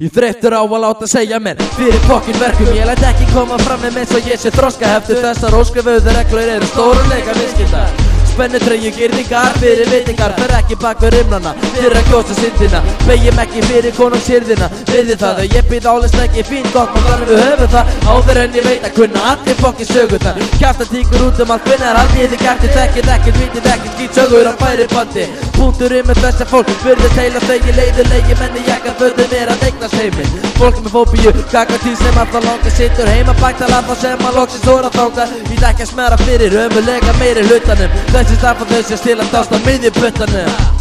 Ég þreyttur á að láta segja mér Fyrir fokkin verkum Ég læt ekki koma fram með eins og ég sé þroska Heftur þessar óskrifauður reglur eru stóruleika viðskildar Spennutreyju gyrningar fyrir vitingar Fer ekki bak við rimnana Fyrir að kjósa syndina. Begjum ekki fyrir konungshyrðina Viði það og ég býð álist ekki fín gott Má þannig við höfum það. Áður en ég veit að kunna allir fokkin sögur það. Kjafta tíkur út um allt Hvinnar haldið þið gæti þekkið ekkert Vitið ekkert skýt sögur á færi bandi Punkturinn með þessa fólk. Virðist heila þegi leiðilegi Menni jakka fötum er að eignast heiminn. Fólk með fóbíu Gaggatí sem alltaf langar Sittur heima bakt að lafa sem að loksins þóra þánga Ég ekki að smera fyrir Ömulega meiri hlutanum. Þessi stafan þau sem stila dást á miðjubuttanum